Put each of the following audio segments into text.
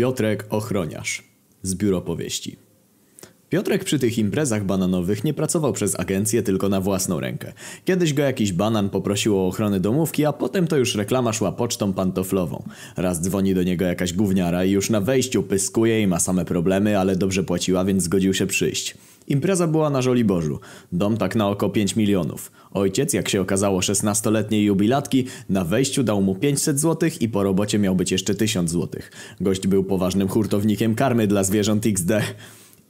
Piotrek Ochroniarz z Biuro Powieści. Piotrek przy tych imprezach bananowych nie pracował przez agencję, tylko na własną rękę. Kiedyś go jakiś banan poprosił o ochronę domówki, a potem to już reklama szła pocztą pantoflową. Raz dzwoni do niego jakaś gówniara i już na wejściu pyskuje i ma same problemy, ale dobrze płaciła, więc zgodził się przyjść. Impreza była na Żoliborzu. Dom tak na oko 5 milionów. Ojciec, jak się okazało 16-letniej jubilatki, na wejściu dał mu 500 zł i po robocie miał być jeszcze 1000 zł. Gość był poważnym hurtownikiem karmy dla zwierząt XD.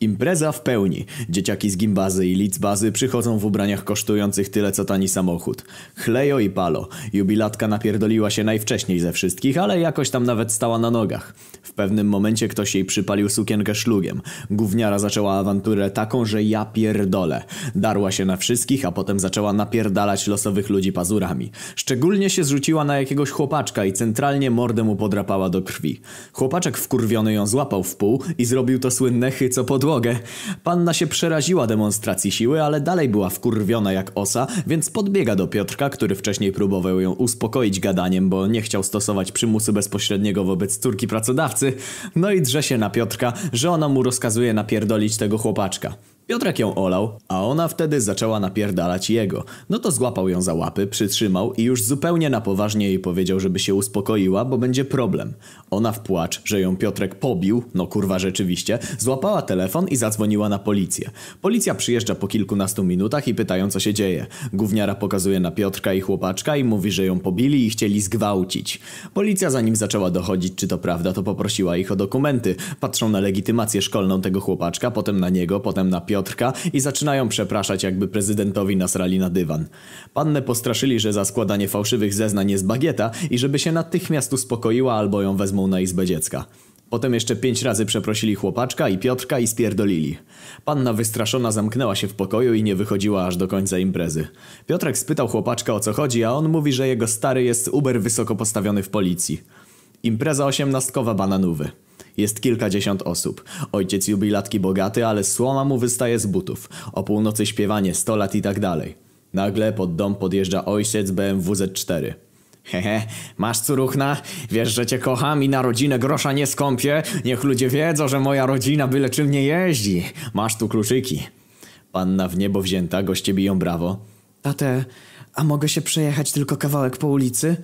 Impreza w pełni. Dzieciaki z gimbazy i licbazy przychodzą w ubraniach kosztujących tyle co tani samochód. Chlejo i palo. Jubilatka napierdoliła się najwcześniej ze wszystkich, ale jakoś tam nawet stała na nogach. W pewnym momencie ktoś jej przypalił sukienkę szlugiem. Gówniara zaczęła awanturę taką, że ja pierdolę. Darła się na wszystkich, a potem zaczęła napierdalać losowych ludzi pazurami. Szczególnie się zrzuciła na jakiegoś chłopaczka i centralnie mordę mu podrapała do krwi. Chłopaczek wkurwiony ją złapał w pół i zrobił to słynne chyco podłogę. Panna się przeraziła demonstracji siły, ale dalej była wkurwiona jak osa, więc podbiega do Piotrka, który wcześniej próbował ją uspokoić gadaniem, bo nie chciał stosować przymusu bezpośredniego wobec córki pracodawcy. No i drze się na Piotrka, że ona mu rozkazuje napierdolić tego chłopaczka. Piotrek ją olał, a ona wtedy zaczęła napierdalać jego. No to złapał ją za łapy, przytrzymał i już zupełnie na poważnie jej powiedział, żeby się uspokoiła, bo będzie problem. Ona w płacz, że ją Piotrek pobił, no kurwa rzeczywiście, złapała telefon i zadzwoniła na policję. Policja przyjeżdża po kilkunastu minutach i pytają co się dzieje. Gówniara pokazuje na Piotrka i chłopaczka i mówi, że ją pobili i chcieli zgwałcić. Policja zanim zaczęła dochodzić czy to prawda, to poprosiła ich o dokumenty. Patrzą na legitymację szkolną tego chłopaczka, potem na niego, potem na Piotrka Piotrka i zaczynają przepraszać, jakby prezydentowi nasrali na dywan. Pannę postraszyli, że za składanie fałszywych zeznań jest bagieta i żeby się natychmiast uspokoiła albo ją wezmą na izbę dziecka. Potem jeszcze pięć razy przeprosili chłopaczka i Piotrka i spierdolili. Panna wystraszona zamknęła się w pokoju i nie wychodziła aż do końca imprezy. Piotrek spytał chłopaczka o co chodzi, a on mówi, że jego stary jest uber wysoko postawiony w policji. Impreza osiemnastkowa bananówy. Jest kilkadziesiąt osób. Ojciec jubilatki bogaty, ale słoma mu wystaje z butów. O północy śpiewanie, sto lat i tak dalej. Nagle pod dom podjeżdża ojciec BMW Z4. Hehe, masz curuchna? Wiesz, że cię kocham i na rodzinę grosza nie skąpię? Niech ludzie wiedzą, że moja rodzina byle czym nie jeździ. Masz tu kluczyki. Panna w niebo wzięta, goście biją brawo. Tate, a mogę się przejechać tylko kawałek po ulicy?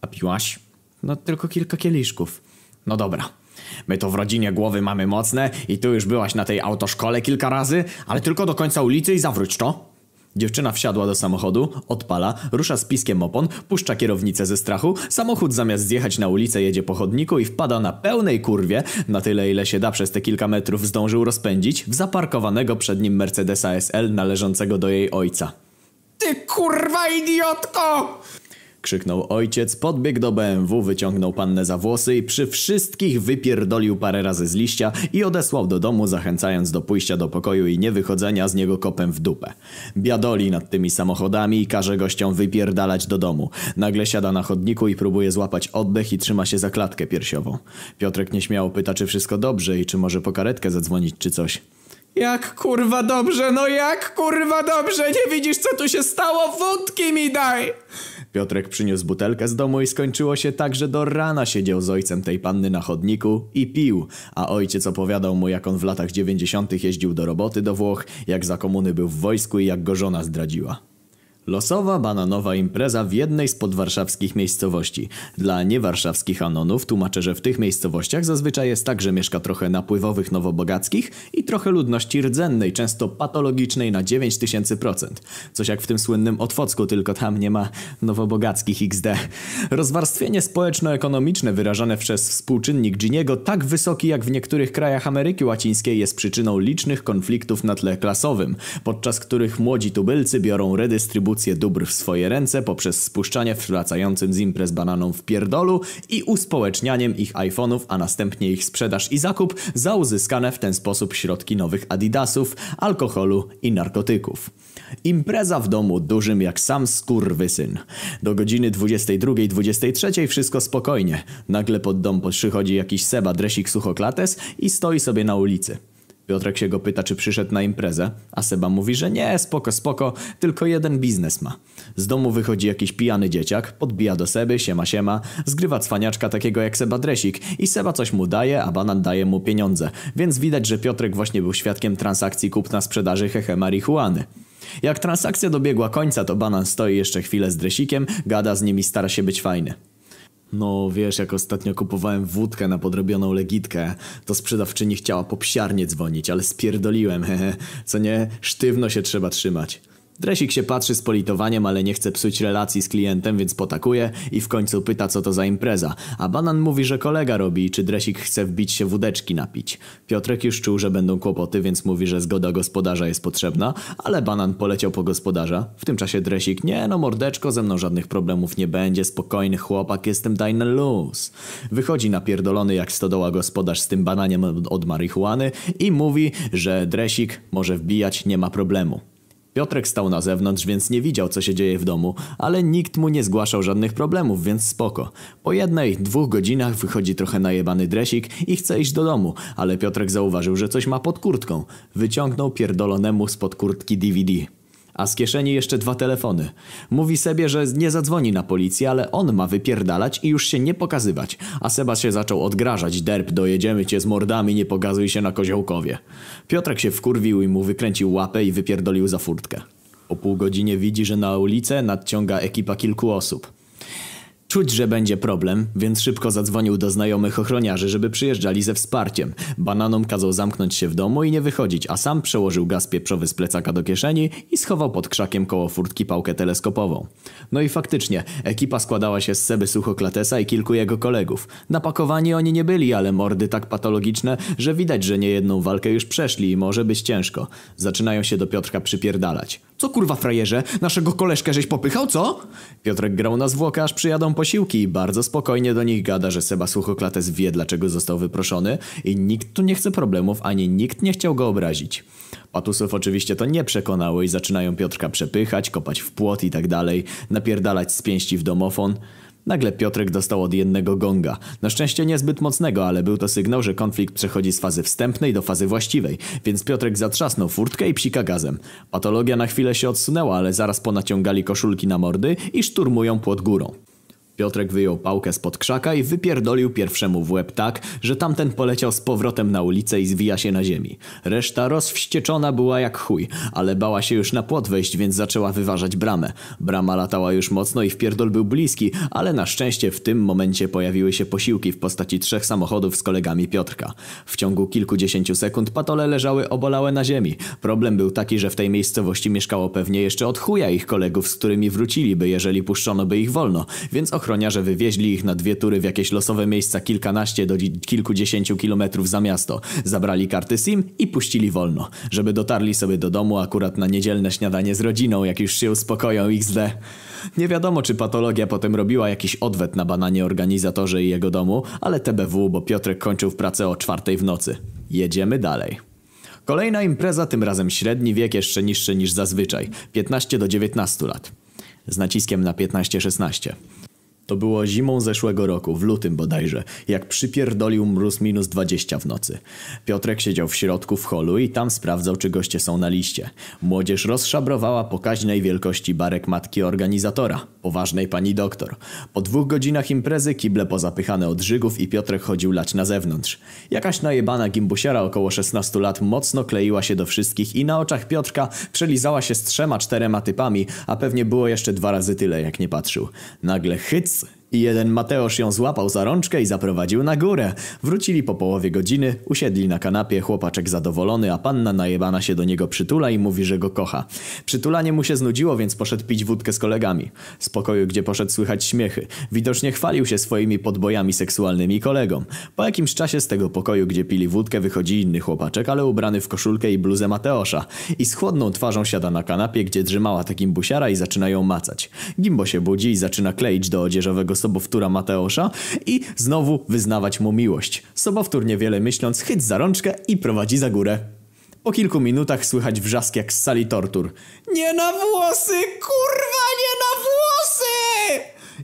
A piłaś? No tylko kilka kieliszków. No dobra. My to w rodzinie głowy mamy mocne i tu już byłaś na tej autoszkole kilka razy, ale tylko do końca ulicy i zawróć to. Dziewczyna wsiadła do samochodu, odpala, rusza z piskiem opon, puszcza kierownicę ze strachu, samochód zamiast zjechać na ulicę jedzie po chodniku i wpada na pełnej kurwie, na tyle ile się da przez te kilka metrów zdążył rozpędzić, w zaparkowanego przed nim Mercedesa SL należącego do jej ojca. Ty kurwa idiotko! Krzyknął ojciec, podbiegł do BMW, wyciągnął pannę za włosy i przy wszystkich wypierdolił parę razy z liścia i odesłał do domu, zachęcając do pójścia do pokoju i niewychodzenia z niego kopem w dupę. Biadoli nad tymi samochodami i każe gościom wypierdalać do domu. Nagle siada na chodniku i próbuje złapać oddech i trzyma się za klatkę piersiową. Piotrek nieśmiało pyta, czy wszystko dobrze i czy może po karetkę zadzwonić czy coś. Jak kurwa dobrze, no jak kurwa dobrze, nie widzisz co tu się stało? Wódki mi daj! Piotrek przyniósł butelkę z domu i skończyło się tak, że do rana siedział z ojcem tej panny na chodniku i pił, a ojciec opowiadał mu jak on w latach dziewięćdziesiątych jeździł do roboty do Włoch, jak za komuny był w wojsku i jak go żona zdradziła. Losowa bananowa impreza w jednej z podwarszawskich miejscowości. Dla niewarszawskich anonów tłumaczę, że w tych miejscowościach zazwyczaj jest tak, że mieszka trochę napływowych nowobogackich i trochę ludności rdzennej, często patologicznej na 9000%. Coś jak w tym słynnym Otwocku, tylko tam nie ma nowobogackich XD. Rozwarstwienie społeczno-ekonomiczne wyrażane przez współczynnik Giniego tak wysoki jak w niektórych krajach Ameryki Łacińskiej jest przyczyną licznych konfliktów na tle klasowym, podczas których młodzi tubylcy biorą redystrybucję dystrybucję dóbr w swoje ręce poprzez spuszczanie wracającym z imprez bananom w pierdolu i uspołecznianiem ich iPhone'ów, a następnie ich sprzedaż i zakup za uzyskane w ten sposób środki nowych adidasów, alkoholu i narkotyków. Impreza w domu dużym jak sam skurwysyn. Do godziny 22-23 wszystko spokojnie. Nagle pod dom przychodzi jakiś Seba Dresik Suchoklates i stoi sobie na ulicy. Piotrek się go pyta, czy przyszedł na imprezę, a Seba mówi, że nie, spoko, spoko, tylko jeden biznes ma. Z domu wychodzi jakiś pijany dzieciak, podbija do Seby, siema siema, zgrywa cwaniaczka takiego jak Seba Dresik i Seba coś mu daje, a banan daje mu pieniądze, więc widać, że Piotrek właśnie był świadkiem transakcji kupna-sprzedaży hehe marihuany. Jak transakcja dobiegła końca, to banan stoi jeszcze chwilę z Dresikiem, gada z nim i stara się być fajny. No wiesz, jak ostatnio kupowałem wódkę na podrobioną legitkę, to sprzedawczyni chciała po psiarnie dzwonić, ale spierdoliłem, hehe. Co nie, sztywno się trzeba trzymać. Dresik się patrzy z politowaniem, ale nie chce psuć relacji z klientem, więc potakuje i w końcu pyta, co to za impreza. A Banan mówi, że kolega robi, czy Dresik chce wbić się wódeczki napić. Piotrek już czuł, że będą kłopoty, więc mówi, że zgoda gospodarza jest potrzebna, ale Banan poleciał po gospodarza. W tym czasie Dresik, nie no mordeczko, ze mną żadnych problemów nie będzie, spokojny chłopak, jestem dajny luz. Wychodzi napierdolony jak stodoła gospodarz z tym bananiem od marihuany i mówi, że Dresik może wbijać, nie ma problemu. Piotrek stał na zewnątrz, więc nie widział, co się dzieje w domu, ale nikt mu nie zgłaszał żadnych problemów, więc spoko. Po jednej, dwóch godzinach wychodzi trochę najebany dresik i chce iść do domu, ale Piotrek zauważył, że coś ma pod kurtką. Wyciągnął pierdolonemu spod kurtki DVD. A z kieszeni jeszcze dwa telefony. Mówi sobie, że nie zadzwoni na policję, ale on ma wypierdalać i już się nie pokazywać. A Seba się zaczął odgrażać. Derp, dojedziemy cię z mordami, nie pokazuj się na koziołkowie. Piotrek się wkurwił i mu wykręcił łapę i wypierdolił za furtkę. Po pół godzinie widzi, że na ulicę nadciąga ekipa kilku osób. Czuć, że będzie problem, więc szybko zadzwonił do znajomych ochroniarzy, żeby przyjeżdżali ze wsparciem. Bananom kazał zamknąć się w domu i nie wychodzić, a sam przełożył gaz pieprzowy z plecaka do kieszeni i schował pod krzakiem koło furtki pałkę teleskopową. No i faktycznie, ekipa składała się z Seby Suchoklatesa i kilku jego kolegów. Napakowani oni nie byli, ale mordy tak patologiczne, że widać, że niejedną walkę już przeszli i może być ciężko. Zaczynają się do Piotrka przypierdalać. Co kurwa frajerze? Naszego koleżkę żeś popychał, co? Piotrek grał na zwłokę, aż przyjadą posiłki i bardzo spokojnie do nich gada, że Seba Suchoklates wie, dlaczego został wyproszony i nikt tu nie chce problemów, ani nikt nie chciał go obrazić. Patusów oczywiście to nie przekonało i zaczynają Piotrka przepychać, kopać w płot i tak dalej, napierdalać z pięści w domofon. Nagle Piotrek dostał od jednego gonga. Na szczęście niezbyt mocnego, ale był to sygnał, że konflikt przechodzi z fazy wstępnej do fazy właściwej, więc Piotrek zatrzasnął furtkę i psika gazem. Patologia na chwilę się odsunęła, ale zaraz ponaciągali koszulki na mordy i szturmują płot górą. Piotrek wyjął pałkę spod krzaka i wypierdolił pierwszemu w łeb tak, że tamten poleciał z powrotem na ulicę i zwija się na ziemi. Reszta rozwścieczona była jak chuj, ale bała się już na płot wejść, więc zaczęła wyważać bramę. Brama latała już mocno i wpierdol był bliski, ale na szczęście w tym momencie pojawiły się posiłki w postaci trzech samochodów z kolegami Piotrka. W ciągu kilkudziesięciu sekund patole leżały obolałe na ziemi. Problem był taki, że w tej miejscowości mieszkało pewnie jeszcze od chuja ich kolegów, z którymi wróciliby, jeżeli puszczono by ich wolno, więc ochrona ochroniarze wywieźli ich na dwie tury w jakieś losowe miejsca kilkanaście do kilkudziesięciu kilometrów za miasto. Zabrali karty SIM i puścili wolno, żeby dotarli sobie do domu akurat na niedzielne śniadanie z rodziną, jak już się uspokoją XD. Nie wiadomo, czy patologia potem robiła jakiś odwet na bananie organizatorze i jego domu, ale TBW, bo Piotrek kończył pracę o czwartej w nocy. Jedziemy dalej. Kolejna impreza, tym razem średni wiek jeszcze niższy niż zazwyczaj. 15 do 19 lat. Z naciskiem na 15-16. To było zimą zeszłego roku, w lutym bodajże, jak przypierdolił mróz minus 20 w nocy. Piotrek siedział w środku w holu i tam sprawdzał, czy goście są na liście. Młodzież rozszabrowała pokaźnej wielkości barek matki organizatora, poważnej pani doktor. Po dwóch godzinach imprezy kible pozapychane od żygów i Piotrek chodził lać na zewnątrz. Jakaś najebana gimbusiara około 16 lat mocno kleiła się do wszystkich i na oczach Piotrka przelizała się z trzema, czterema typami, a pewnie było jeszcze dwa razy tyle, jak nie patrzył. Nagle hyc jeden Mateusz ją złapał za rączkę i zaprowadził na górę. Wrócili po połowie godziny, usiedli na kanapie, chłopaczek zadowolony, a panna najebana się do niego przytula i mówi, że go kocha. Przytulanie mu się znudziło, więc poszedł pić wódkę z kolegami. Z pokoju, gdzie poszedł słychać śmiechy. Widocznie chwalił się swoimi podbojami seksualnymi kolegom. Po jakimś czasie z tego pokoju, gdzie pili wódkę, wychodzi inny chłopaczek, ale ubrany w koszulkę i bluzę Mateosza. I z chłodną twarzą siada na kanapie, gdzie drzymała takim busiara i zaczyna ją macać. Gimbo się budzi i zaczyna kleić do odzieżowego sobowtóra Mateosza i znowu wyznawać mu miłość. Sobowtór niewiele myśląc chyć za rączkę i prowadzi za górę. Po kilku minutach słychać wrzask jak z sali tortur. Nie na włosy! Kurwa, nie na włosy!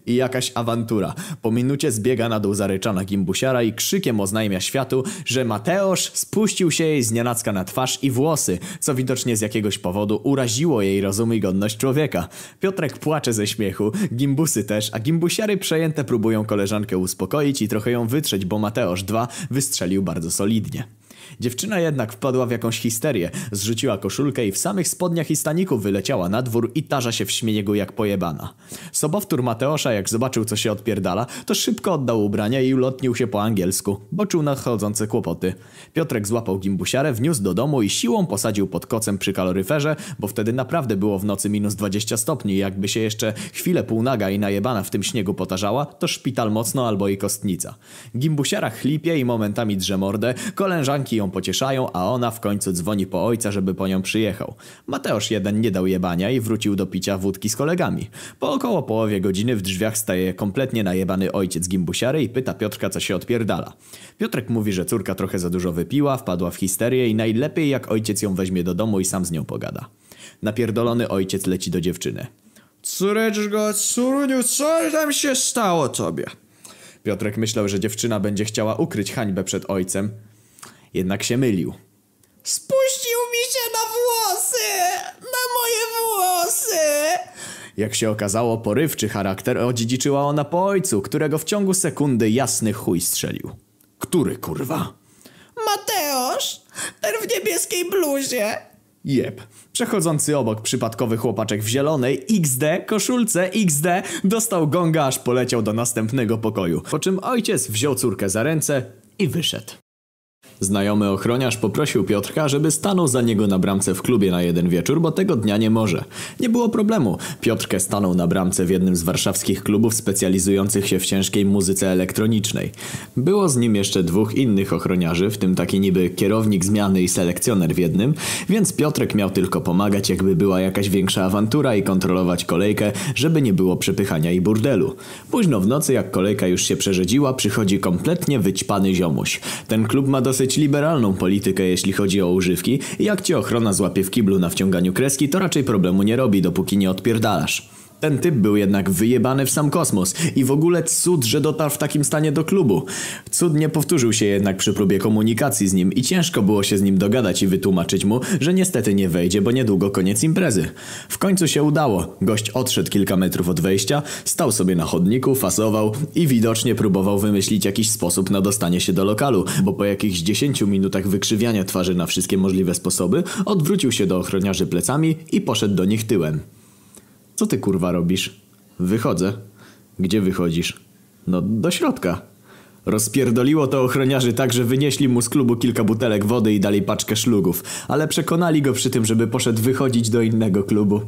I jakaś awantura. Po minucie zbiega na dół zaryczana gimbusiara i krzykiem oznajmia światu, że Mateusz spuścił się jej z nienacka na twarz i włosy, co widocznie z jakiegoś powodu uraziło jej rozum i godność człowieka. Piotrek płacze ze śmiechu, gimbusy też, a gimbusiary przejęte próbują koleżankę uspokoić i trochę ją wytrzeć, bo Mateusz 2 wystrzelił bardzo solidnie. Dziewczyna jednak wpadła w jakąś histerię, zrzuciła koszulkę i w samych spodniach i staniku wyleciała na dwór i tarza się w śmieniegu jak pojebana. Sobowtór Mateosza jak zobaczył co się odpierdala, to szybko oddał ubrania i ulotnił się po angielsku, bo czuł nadchodzące kłopoty. Piotrek złapał gimbusiarę, wniósł do domu i siłą posadził pod kocem przy kaloryferze, bo wtedy naprawdę było w nocy minus 20 stopni i jakby się jeszcze chwilę półnaga i najebana w tym śniegu potarzała, to szpital mocno albo i kostnica. Gimbusiara chlipie i momentami drze mordę, koleżanki ją pocieszają, a ona w końcu dzwoni po ojca, żeby po nią przyjechał. Mateusz jeden nie dał jebania i wrócił do picia wódki z kolegami. Po około połowie godziny w drzwiach staje kompletnie najebany ojciec gimbusiary i pyta Piotrka, co się odpierdala. Piotrek mówi, że córka trochę za dużo wypiła, wpadła w histerię i najlepiej jak ojciec ją weźmie do domu i sam z nią pogada. Napierdolony ojciec leci do dziewczyny. Córeczko, córuniu, co tam się stało tobie? Piotrek myślał, że dziewczyna będzie chciała ukryć hańbę przed ojcem, jednak się mylił. Spuścił mi się na włosy! Na moje włosy! Jak się okazało, porywczy charakter odziedziczyła ona po ojcu, którego w ciągu sekundy jasny chuj strzelił. Który kurwa? Mateusz! Ten w niebieskiej bluzie! Jep. Przechodzący obok przypadkowy chłopaczek w zielonej XD, koszulce XD, dostał gonga aż poleciał do następnego pokoju. Po czym ojciec wziął córkę za ręce i wyszedł. Znajomy ochroniarz poprosił Piotrka, żeby stanął za niego na bramce w klubie na jeden wieczór, bo tego dnia nie może. Nie było problemu. Piotrkę stanął na bramce w jednym z warszawskich klubów specjalizujących się w ciężkiej muzyce elektronicznej. Było z nim jeszcze dwóch innych ochroniarzy, w tym taki niby kierownik zmiany i selekcjoner w jednym, więc Piotrek miał tylko pomagać, jakby była jakaś większa awantura i kontrolować kolejkę, żeby nie było przepychania i burdelu. Późno w nocy, jak kolejka już się przerzedziła, przychodzi kompletnie wyćpany ziomuś. Ten klub ma dosyć liberalną politykę, jeśli chodzi o używki i jak cię ochrona złapie w kiblu na wciąganiu kreski, to raczej problemu nie robi, dopóki nie odpierdalasz. Ten typ był jednak wyjebany w sam kosmos i w ogóle cud, że dotarł w takim stanie do klubu. Cud nie powtórzył się jednak przy próbie komunikacji z nim i ciężko było się z nim dogadać i wytłumaczyć mu, że niestety nie wejdzie, bo niedługo koniec imprezy. W końcu się udało. Gość odszedł kilka metrów od wejścia, stał sobie na chodniku, fasował i widocznie próbował wymyślić jakiś sposób na dostanie się do lokalu, bo po jakichś 10 minutach wykrzywiania twarzy na wszystkie możliwe sposoby, odwrócił się do ochroniarzy plecami i poszedł do nich tyłem. Co ty kurwa robisz? Wychodzę. Gdzie wychodzisz? No, do środka. Rozpierdoliło to ochroniarzy tak, że wynieśli mu z klubu kilka butelek wody i dali paczkę szlugów, ale przekonali go przy tym, żeby poszedł wychodzić do innego klubu.